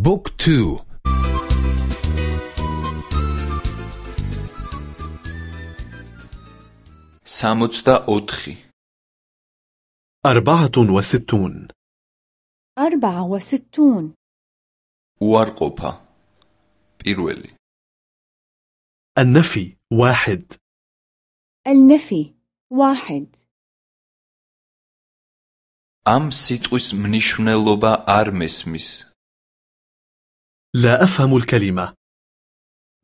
بوك تو. სამოცდაოთხი أربعة وستون. أربعة وستون. უარყოფა პირველი النفي واحد. النفي واحد. أم سيتوس منشنلوبا أرمسميس لا أفهم الكلمة.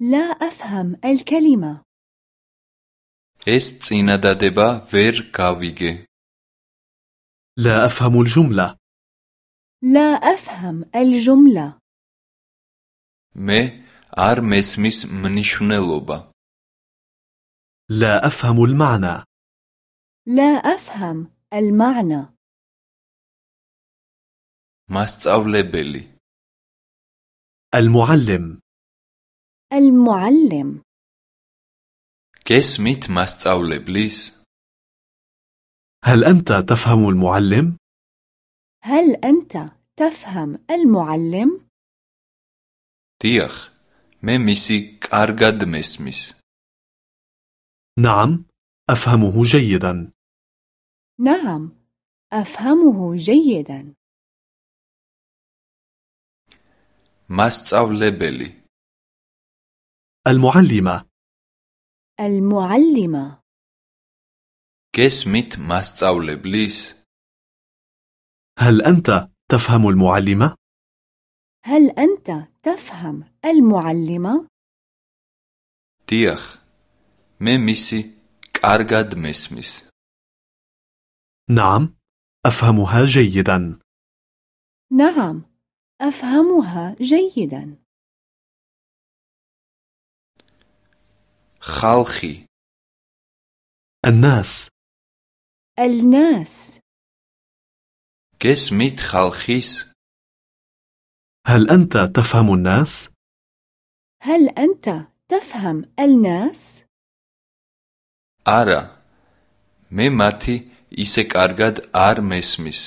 لا أفهم الكلمة. ეს წინადადება ვერ გავიგე. لا أفهم الجملة. لا أفهم الجملة. მე არ მესმის მნიშვნელობა. لا أفهم المعنى. لا أفهم المعنى. მასწავლებელი المعلم المعلم გესმით მასწავლებლის هل أنت تفهم المعلم؟ هل أنت تفهم المعلم؟ დიახ მე მისი კარგად მესმის نعم أفهمه جيدا نعم أفهمه جيدا მასწავლებელი المعلمة المعلمة გესმით მასწავლებლის هل أنت تفهم المعلمة؟ هل أنت تفهم المعلمة؟ დიახ მე მისი კარგად მესმის نعم أفهمها جيدا نعم أفهمها جيدا خالخي الناس الناس გესმით خالخيس هل أنت تفهم الناس؟ هل أنت تفهم الناس؟ არა მე მათი ისე კარგად არ მესმის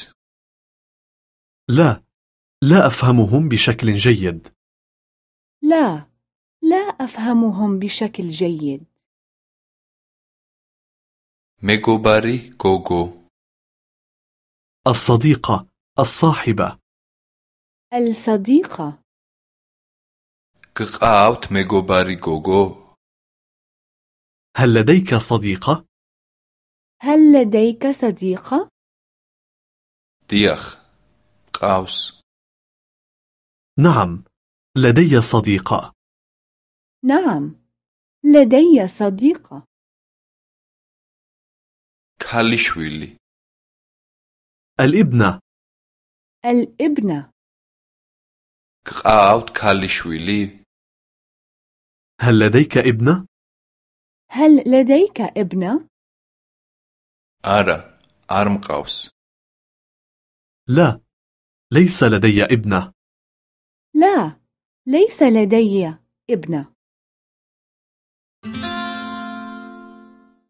لا لا أفهمهم بشكل جيد. لا لا أفهمهم بشكل جيد. ميغوباري كوغو. الصديقة الصاحبة. الصديقة. كقاوت ميغوباري كوغو. هل لديك صديقة؟ هل لديك صديقة؟ ديخ قاوس نعم لدي صديقة. نعم لدي صديقة. كاليشويلي الإبنة. الإبنة. قاوت كاليشويلي هل لديك إبنة؟ هل لديك إبنة؟ أرى أرمقاوس لا ليس لدي إبنة. لا ليس لدي ابنة.